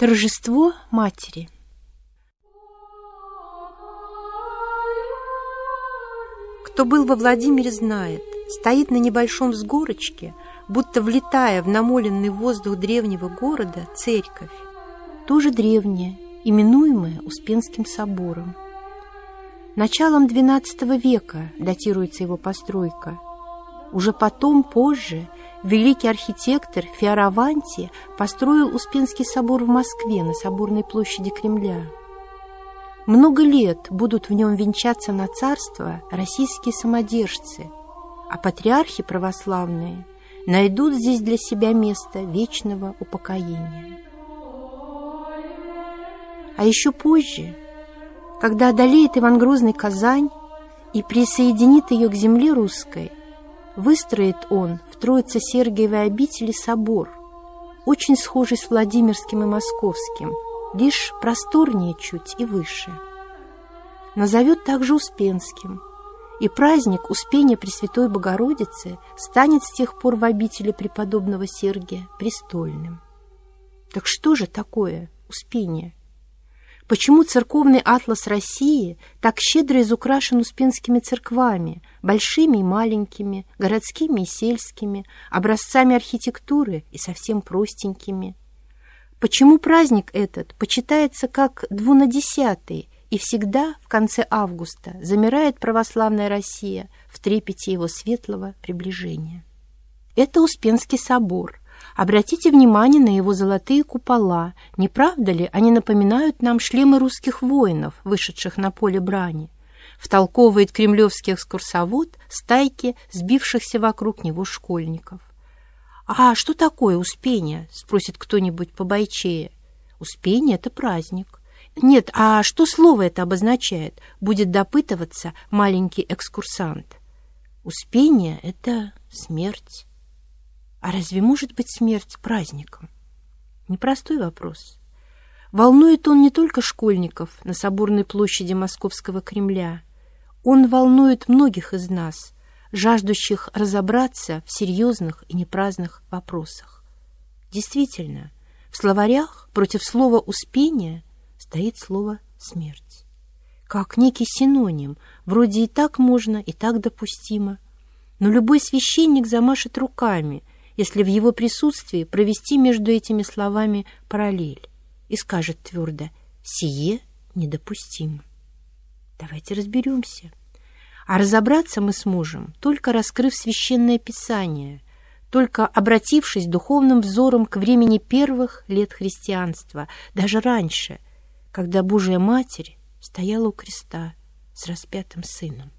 Торжество матери Кто был во Владимире, знает, стоит на небольшом сгорочке, будто влетая в намоленный воздух древнего города, церковь, тоже древняя, именуемая Успенским собором. Началом XII века датируется его постройка. Уже потом, позже, великий архитектор Фиараванти построил Успенский собор в Москве на Соборной площади Кремля. Много лет будут в нем венчаться на царство российские самодержцы, а патриархи православные найдут здесь для себя место вечного упокоения. А еще позже, когда одолеет Иван Грозный Казань и присоединит ее к земле русской, выстроит он в Троице-Сергиевой обители собор, очень схожий с Владимирским и Московским, лишь просторнее чуть и выше. Назовет также Успенским, и праздник Успения Пресвятой Богородицы станет с тех пор в обители преподобного Сергия престольным. Так что же такое Успение? Почему церковный атлас России так щедро изукрашен успенскими церквами, большими и маленькими, городскими и сельскими, образцами архитектуры и совсем простенькими? Почему праздник этот почитается как двунадесятый и всегда в конце августа замирает православная Россия в трепете его светлого приближения? Это Успенский собор, Обратите внимание на его золотые купола. Не правда ли, они напоминают нам шлемы русских воинов, вышедших на поле брани? Втолковывает кремлевский экскурсовод стайки сбившихся вокруг него школьников. «А что такое Успение?» — спросит кто-нибудь побойчее. «Успение — это праздник». «Нет, а что слово это обозначает?» — будет допытываться маленький экскурсант. «Успение — это смерть». А разве может быть смерть праздником? Непростой вопрос. Волнует он не только школьников на Соборной площади Московского Кремля. Он волнует многих из нас, жаждущих разобраться в серьезных и непраздных вопросах. Действительно, в словарях против слова «успение» стоит слово «смерть». Как некий синоним, вроде и так можно, и так допустимо. Но любой священник замашет руками – если в его присутствии провести между этими словами параллель и скажет твердо «сие недопустимо». Давайте разберемся. А разобраться мы сможем, только раскрыв священное писание, только обратившись духовным взором к времени первых лет христианства, даже раньше, когда Божья Матерь стояла у креста с распятым сыном.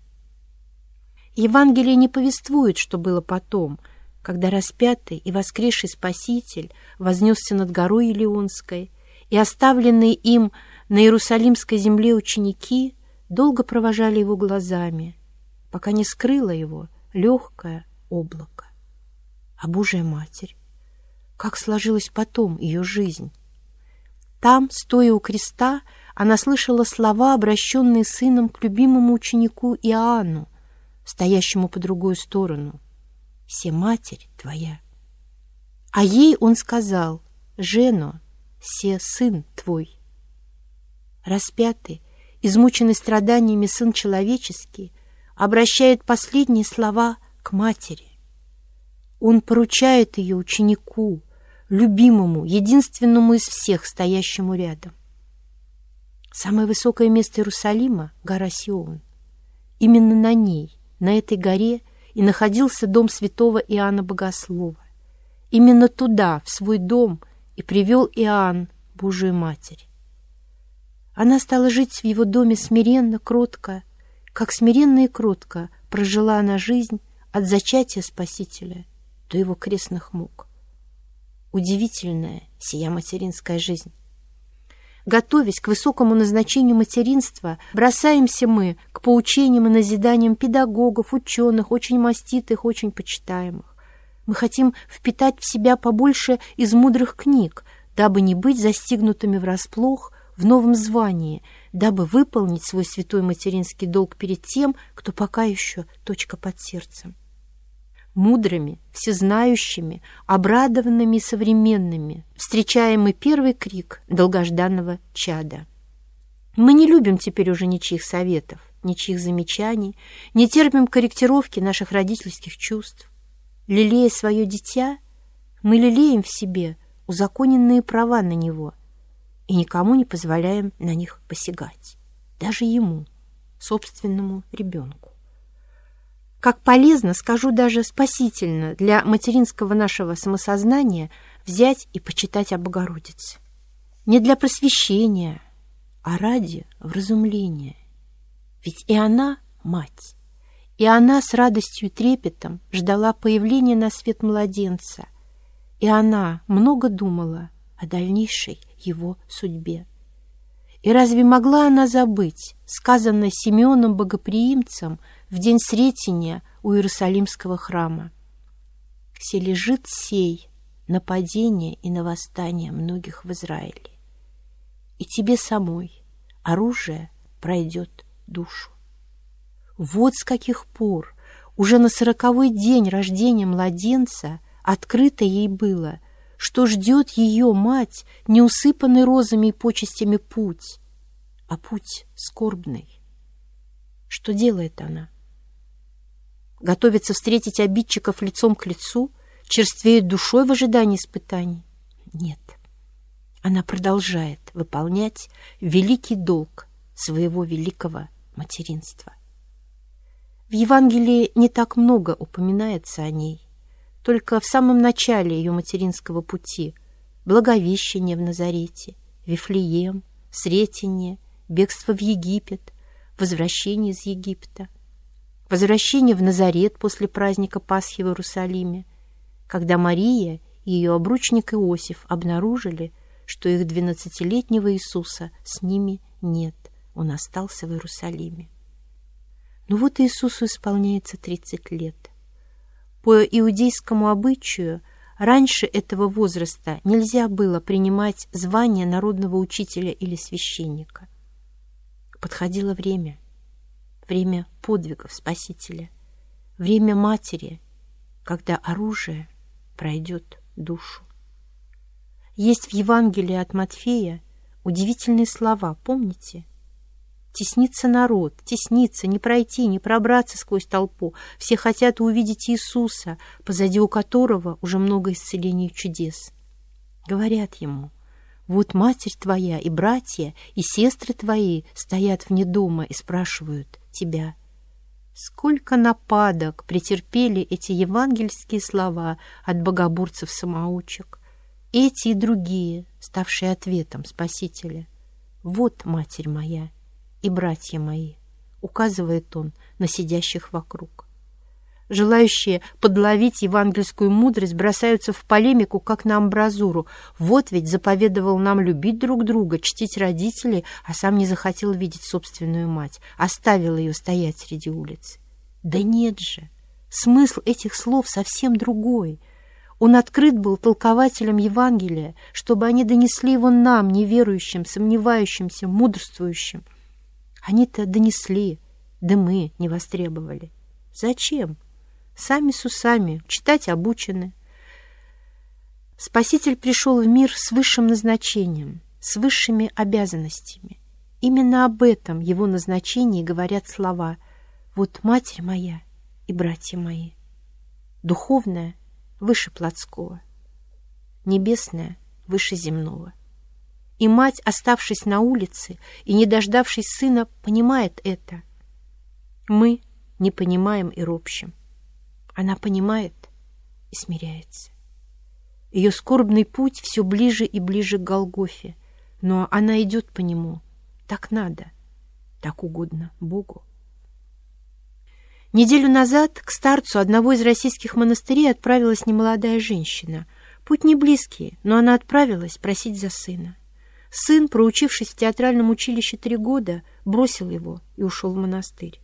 Евангелие не повествует, что было потом – когда распятый и воскресший Спаситель вознесся над горой Илионской, и оставленные им на Иерусалимской земле ученики долго провожали его глазами, пока не скрыло его легкое облако. А Божья Матерь, как сложилась потом ее жизнь? Там, стоя у креста, она слышала слова, обращенные сыном к любимому ученику Иоанну, стоящему по другую сторону — все матерь твоя. А ей он сказал, Жено, все сын твой. Распятый, измученный страданиями сын человеческий, обращает последние слова к матери. Он поручает ее ученику, любимому, единственному из всех, стоящему рядом. Самое высокое место Иерусалима — гора Сион. Именно на ней, на этой горе — и находился дом святого Иоанна Богослова. Именно туда, в свой дом, и привел Иоанн Божию Матерь. Она стала жить в его доме смиренно, кротко, как смиренно и кротко прожила она жизнь от зачатия Спасителя до его крестных мук. Удивительная сия материнская жизнь. Готовясь к высокому назначению материнства, бросаемся мы к поучениям и назиданиям педагогов, ученых, очень маститых, очень почитаемых. Мы хотим впитать в себя побольше из мудрых книг, дабы не быть застигнутыми врасплох в новом звании, дабы выполнить свой святой материнский долг перед тем, кто пока еще точка под сердцем. Мудрыми, всезнающими, обрадованными и современными, встречаем мы первый крик долгожданного чада. Мы не любим теперь уже ничьих советов, ничьих замечаний, не терпим корректировки наших родительских чувств. Лелея свое дитя, мы лелеем в себе узаконенные права на него и никому не позволяем на них посягать, даже ему, собственному ребенку. Как полезно, скажу даже спасительно для материнского нашего самосознания взять и почитать о Богородице. Не для просвещения, а ради вразумления. Ведь и она мать, и она с радостью и трепетом ждала появления на свет младенца, и она много думала о дальнейшей его судьбе. И разве могла она забыть сказанное Симеоном Богоприимцем в день Сретения у Иерусалимского храма? «Все лежит сей нападение и на восстание многих в Израиле, и тебе самой оружие пройдет душу». Вот с каких пор уже на сороковой день рождения младенца открыто ей было – что ждет ее мать, не усыпанный розами и почестями путь, а путь скорбный. Что делает она? Готовится встретить обидчиков лицом к лицу, черствеет душой в ожидании испытаний? Нет. Она продолжает выполнять великий долг своего великого материнства. В Евангелии не так много упоминается о ней, только в самом начале ее материнского пути Благовещение в Назарете, Вифлеем, Сретение, бегство в Египет, возвращение из Египта, возвращение в Назарет после праздника Пасхи в Иерусалиме, когда Мария и ее обручник Иосиф обнаружили, что их двенадцатилетнего Иисуса с ними нет, он остался в Иерусалиме. Ну вот Иисусу исполняется тридцать лет. По иудейскому обычаю раньше этого возраста нельзя было принимать звание народного учителя или священника. Подходило время, время подвигов Спасителя, время матери, когда оружие пройдет душу. Есть в Евангелии от Матфея удивительные слова, помните? Теснится народ, теснится, не пройти, не пробраться сквозь толпу. Все хотят увидеть Иисуса, позади у которого уже много исцелений и чудес. Говорят ему, вот матерь твоя и братья, и сестры твои стоят вне дома и спрашивают тебя. Сколько нападок претерпели эти евангельские слова от богоборцев-самоучек, эти и другие, ставшие ответом Спасителя. Вот, Матерь моя, и братья мои, указывает он на сидящих вокруг. Желающие подловить евангельскую мудрость бросаются в полемику, как на амбразуру. Вот ведь заповедовал нам любить друг друга, чтить родителей, а сам не захотел видеть собственную мать, оставил ее стоять среди улицы. Да нет же! Смысл этих слов совсем другой. Он открыт был толкователям Евангелия, чтобы они донесли его нам, неверующим, сомневающимся, мудрствующим. Они-то донесли, да мы не востребовали. Зачем? Сами с усами, читать обучены. Спаситель пришел в мир с высшим назначением, с высшими обязанностями. Именно об этом его назначении говорят слова «Вот матерь моя и братья мои». Духовное выше плотского, небесное выше земного. И мать, оставшись на улице и не дождавшись сына, понимает это. Мы не понимаем и ропщим. Она понимает и смиряется. Ее скорбный путь все ближе и ближе к Голгофе, но она идет по нему. Так надо, так угодно Богу. Неделю назад к старцу одного из российских монастырей отправилась немолодая женщина. Путь не близкий, но она отправилась просить за сына. Сын, проучившись в театральном училище три года, бросил его и ушел в монастырь.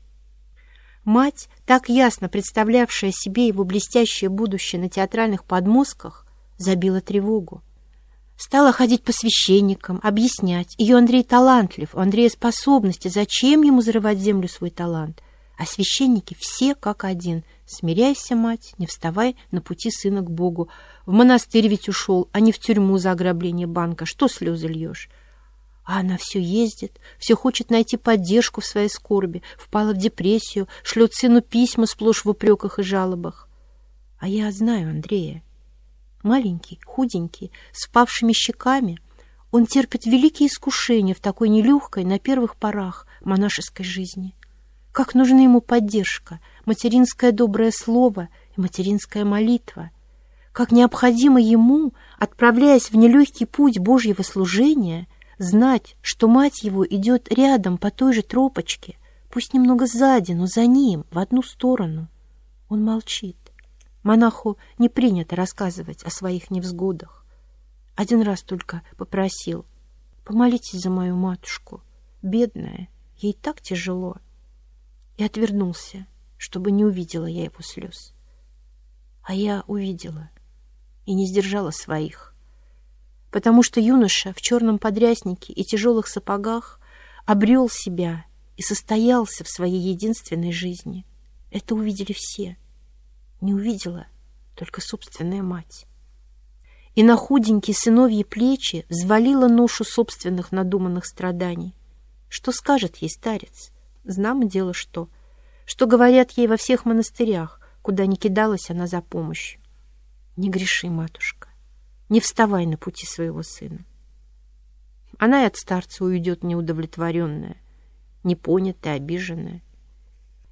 Мать, так ясно представлявшая себе его блестящее будущее на театральных подмостках, забила тревогу. Стала ходить по священникам, объяснять. Ее Андрей талантлив, у Андрея способности, зачем ему зарывать в землю свой талант? А священники все как один. Смиряйся, мать, не вставай на пути сына к Богу. В монастырь ведь ушел, а не в тюрьму за ограбление банка. Что слезы льешь? А она все ездит, все хочет найти поддержку в своей скорби, впала в депрессию, шлет сыну письма сплошь в упреках и жалобах. А я знаю Андрея. Маленький, худенький, с павшими щеками, он терпит великие искушения в такой нелегкой, на первых порах, монашеской жизни. Как нужна ему поддержка, материнское доброе слово и материнская молитва. Как необходимо ему, отправляясь в нелегкий путь Божьего служения, знать, что мать его идет рядом по той же тропочке, пусть немного сзади, но за ним, в одну сторону. Он молчит. Монаху не принято рассказывать о своих невзгодах. Один раз только попросил, помолитесь за мою матушку, бедная, ей так тяжело и отвернулся, чтобы не увидела я его слез. А я увидела и не сдержала своих, потому что юноша в черном подряснике и тяжелых сапогах обрел себя и состоялся в своей единственной жизни. Это увидели все. Не увидела только собственная мать. И на худенькие сыновьи плечи взвалила ношу собственных надуманных страданий. Что скажет ей старец? Знамо дело что. Что говорят ей во всех монастырях, куда не кидалась она за помощью. Не греши, матушка, не вставай на пути своего сына. Она и от старца уйдет неудовлетворенная, непонятая, обиженная.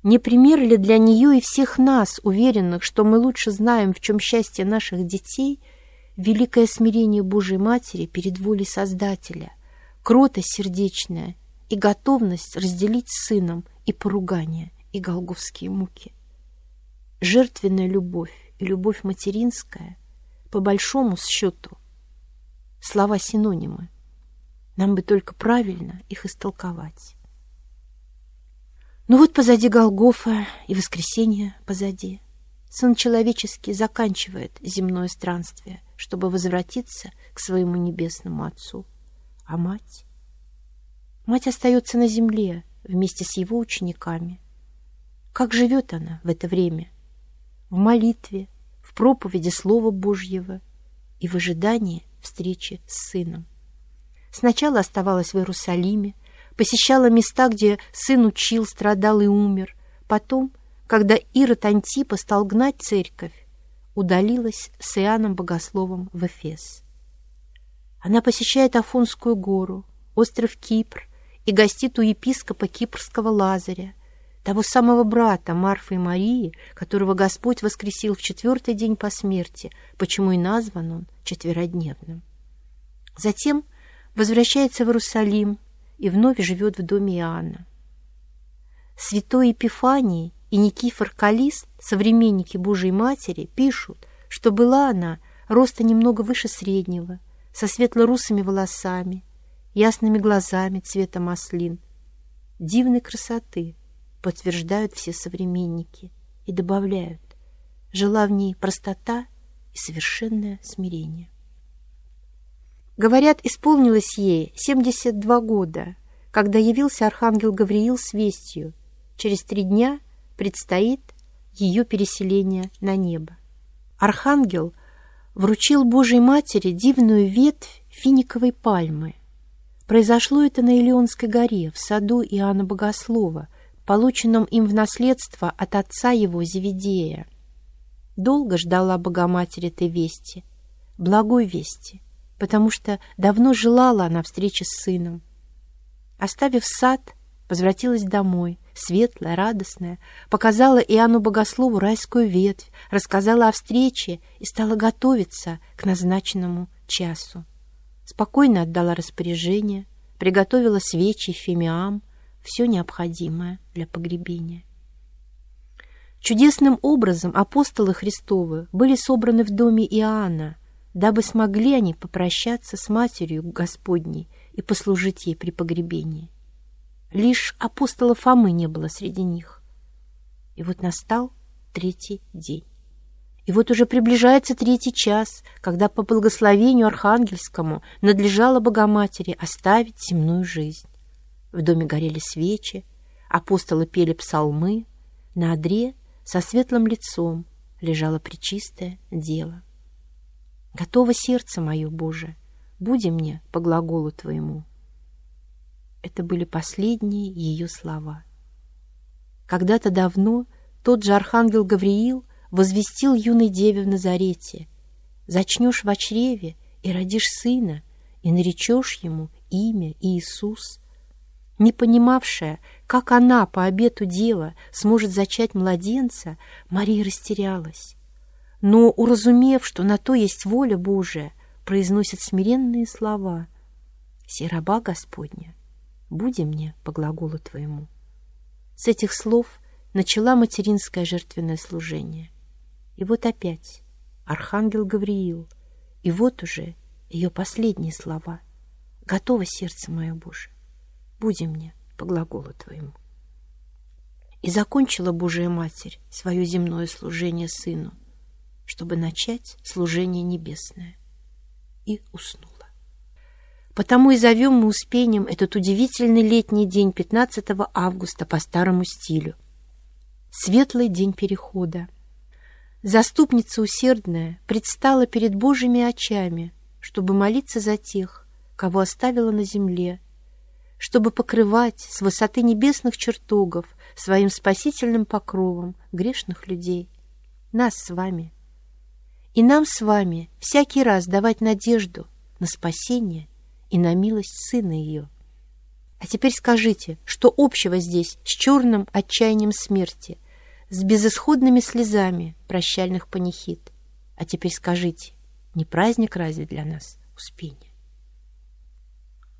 Не пример ли для нее и всех нас, уверенных, что мы лучше знаем, в чем счастье наших детей, великое смирение Божьей Матери перед волей Создателя, кротость сердечная — и готовность разделить с сыном и поругание, и голговские муки. Жертвенная любовь и любовь материнская, по большому счету, слова-синонимы. Нам бы только правильно их истолковать. Ну вот позади Голгофа и воскресенье позади. Сын человеческий заканчивает земное странствие, чтобы возвратиться к своему небесному Отцу. А мать? Мать остается на земле вместе с его учениками. Как живет она в это время? В молитве, проповеди Слова Божьего и в ожидании встречи с Сыном. Сначала оставалась в Иерусалиме, посещала места, где сын учил, страдал и умер. Потом, когда Ирод Антипа стал гнать церковь, удалилась с Иоанном Богословом в Эфес. Она посещает Афонскую гору, остров Кипр, и гостит у епископа кипрского Лазаря, того самого брата Марфы и Марии, которого Господь воскресил в четвертый день по смерти, почему и назван он четверодневным. Затем возвращается в Иерусалим и вновь живет в доме Иоанна. Святой Епифаний и Никифор Калист, современники Божией Матери, пишут, что была она роста немного выше среднего, со светло-русыми волосами, ясными глазами цвета маслин. Дивной красоты, подтверждают все современники и добавляют, жила в ней простота и совершенное смирение. Говорят, исполнилось ей 72 года, когда явился архангел Гавриил с вестью. Через три дня предстоит ее переселение на небо. Архангел вручил Божьей Матери дивную ветвь финиковой пальмы – Произошло это на Илионской горе, в саду Иоанна Богослова, полученном им в наследство от отца его Зеведея. Долго ждала Богоматерь этой вести, благой вести, потому что давно желала она встречи с сыном. Оставив сад, возвратилась домой, светлая, радостная, показала Иоанну Богослову райскую ветвь, рассказала о встрече и стала готовиться к назначенному часу спокойно отдала распоряжение, приготовила свечи, фимиам, все необходимое для погребения. Чудесным образом апостолы Христовы были собраны в доме Иоанна, дабы смогли они попрощаться с Матерью Господней и послужить ей при погребении. Лишь апостола Фомы не было среди них. И вот настал третий день. И вот уже приближается третий час, когда по благословению архангельскому надлежало Богоматери оставить земную жизнь. В доме горели свечи, апостолы пели псалмы, На одре со светлым лицом лежало причистое дело. Готово сердце мое, Боже, буди мне по глаголу Твоему. Это были последние ее слова. Когда-то давно тот же архангел Гавриил возвестил юной деве в Назарете, «Зачнешь в чреве и родишь сына, и наречешь ему имя Иисус». Не понимавшая, как она по обету дева сможет зачать младенца, Мария растерялась. Но, уразумев, что на то есть воля Божия, произносит смиренные слова «Сераба Господня, буди мне по глаголу Твоему». С этих слов начала материнское жертвенное служение. И вот опять Архангел Гавриил, и вот уже ее последние слова «Готово сердце мое, Боже, буди мне по глаголу Твоему». И закончила Божия Матерь свое земное служение Сыну, чтобы начать служение небесное, и уснула. Потому и зовем мы успением этот удивительный летний день 15 августа по старому стилю. Светлый день перехода. Заступница усердная предстала перед Божьими очами, чтобы молиться за тех, кого оставила на земле, чтобы покрывать с высоты небесных чертогов своим спасительным покровом грешных людей, нас с вами. И нам с вами всякий раз давать надежду на спасение и на милость Сына ее. А теперь скажите, что общего здесь с черным отчаянием смерти, с безысходными слезами прощальных панихид? А теперь скажите, не праздник разве для нас Успение?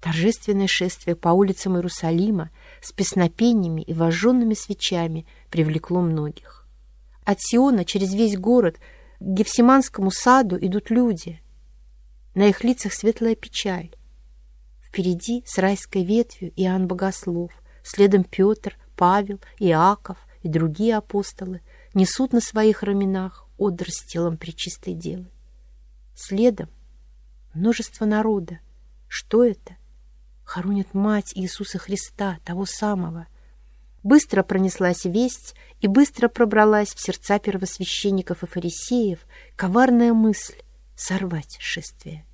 Торжественное шествие по улицам Иерусалима с песнопениями и вожженными свечами привлекло многих. От Сиона через весь город к Гефсиманскому саду идут люди. На их лицах светлая печаль. Впереди с райской ветвью Иоанн Богослов, следом Петр, Павел, Иаков и другие апостолы несут на своих раменах одр с телом Пречистой Девы. Следом множество народа. Что это? Хоронят мать Иисуса Христа, того самого. Быстро пронеслась весть и быстро пробралась в сердца первосвященников и фарисеев коварная мысль сорвать шествие.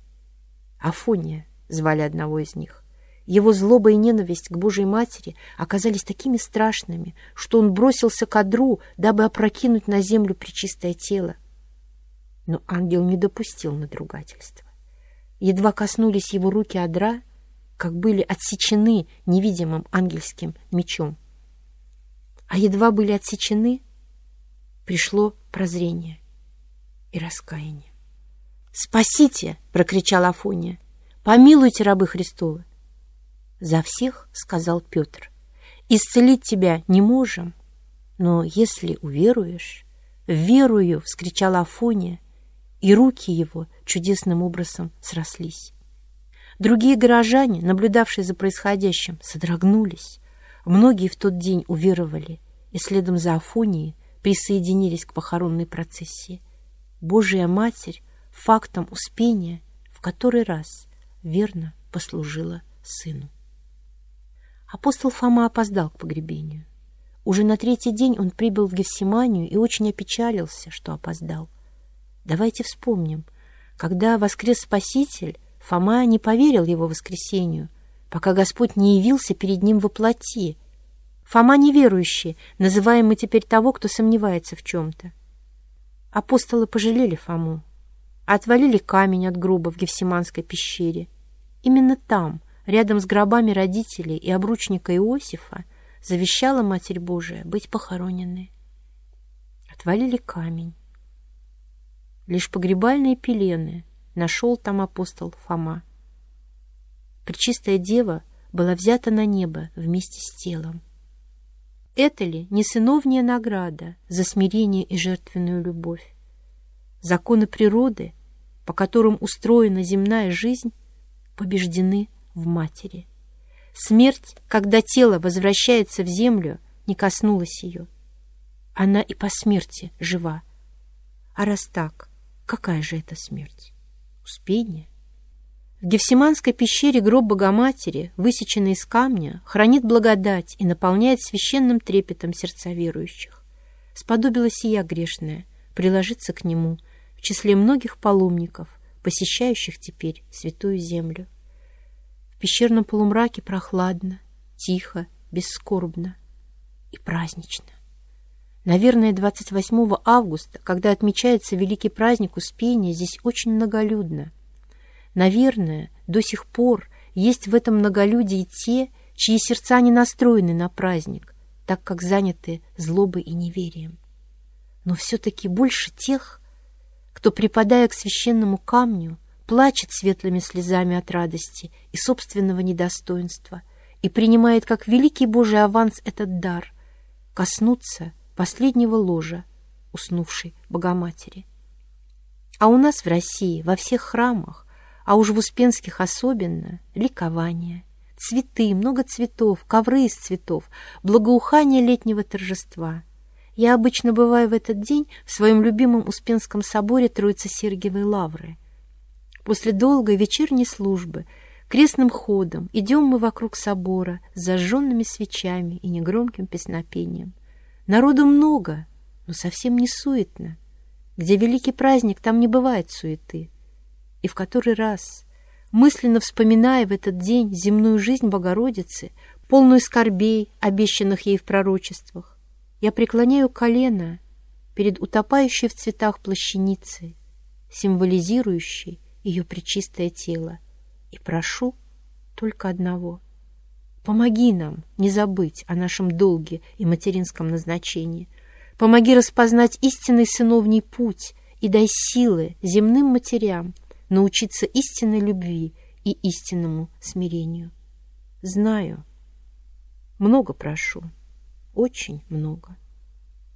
Афония звали одного из них. Его злоба и ненависть к Божьей Матери оказались такими страшными, что он бросился к одру, дабы опрокинуть на землю причистое тело. Но ангел не допустил надругательства. Едва коснулись его руки одра, как были отсечены невидимым ангельским мечом. А едва были отсечены, пришло прозрение и раскаяние. «Спасите!» — прокричал Афония. «Помилуйте, рабы Христовы!» «За всех!» — сказал Петр. «Исцелить тебя не можем, но если уверуешь...» «Верую!» — вскричала Афония, и руки его чудесным образом срослись. Другие горожане, наблюдавшие за происходящим, содрогнулись. Многие в тот день уверовали и следом за Афонией присоединились к похоронной процессии. Божия Матерь фактом успения в который раз верно послужила сыну. Апостол Фома опоздал к погребению. Уже на третий день он прибыл в Гефсиманию и очень опечалился, что опоздал. Давайте вспомним, когда воскрес Спаситель, Фома не поверил его воскресению, пока Господь не явился перед ним во плоти. Фома неверующий, называемый теперь того, кто сомневается в чем-то. Апостолы пожалели Фому, отвалили камень от гроба в Гефсиманской пещере. Именно там, рядом с гробами родителей и обручника Иосифа, завещала Матерь Божия быть похороненной. Отвалили камень. Лишь погребальные пелены — нашел там апостол Фома. Пречистая дева была взята на небо вместе с телом. Это ли не сыновняя награда за смирение и жертвенную любовь? Законы природы, по которым устроена земная жизнь, побеждены в матери. Смерть, когда тело возвращается в землю, не коснулась ее. Она и по смерти жива. А раз так, какая же это смерть? Успение. В Гефсиманской пещере гроб Богоматери, высеченный из камня, хранит благодать и наполняет священным трепетом сердца верующих. сподобилась и я грешная приложиться к нему в числе многих паломников, посещающих теперь святую землю. В пещерном полумраке прохладно, тихо, бесскорбно и празднично. Наверное, 28 августа, когда отмечается великий праздник Успения, здесь очень многолюдно. Наверное, до сих пор есть в этом многолюдии те, чьи сердца не настроены на праздник, так как заняты злобой и неверием. Но все-таки больше тех, кто, припадая к священному камню, плачет светлыми слезами от радости и собственного недостоинства и принимает как великий Божий аванс этот дар — коснуться — последнего ложа уснувшей Богоматери. А у нас в России во всех храмах, а уж в Успенских особенно, ликование, цветы, много цветов, ковры из цветов, благоухание летнего торжества. Я обычно бываю в этот день в своем любимом Успенском соборе Троицы-Сергиевой Лавры. После долгой вечерней службы крестным ходом идем мы вокруг собора с зажженными свечами и негромким песнопением. Народу много, но совсем не суетно. Где великий праздник, там не бывает суеты. И в который раз, мысленно вспоминая в этот день земную жизнь Богородицы, полную скорбей, обещанных ей в пророчествах, я преклоняю колено перед утопающей в цветах плащаницей, символизирующей ее пречистое тело, и прошу только одного — Помоги нам не забыть о нашем долге и материнском назначении. Помоги распознать истинный сыновний путь и дай силы земным матерям научиться истинной любви и истинному смирению. Знаю, много прошу, очень много,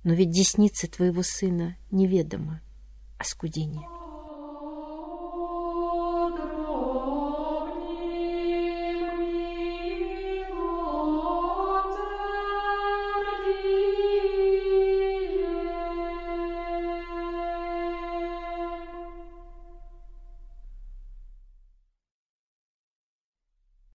но ведь десница твоего сына неведома, оскудение.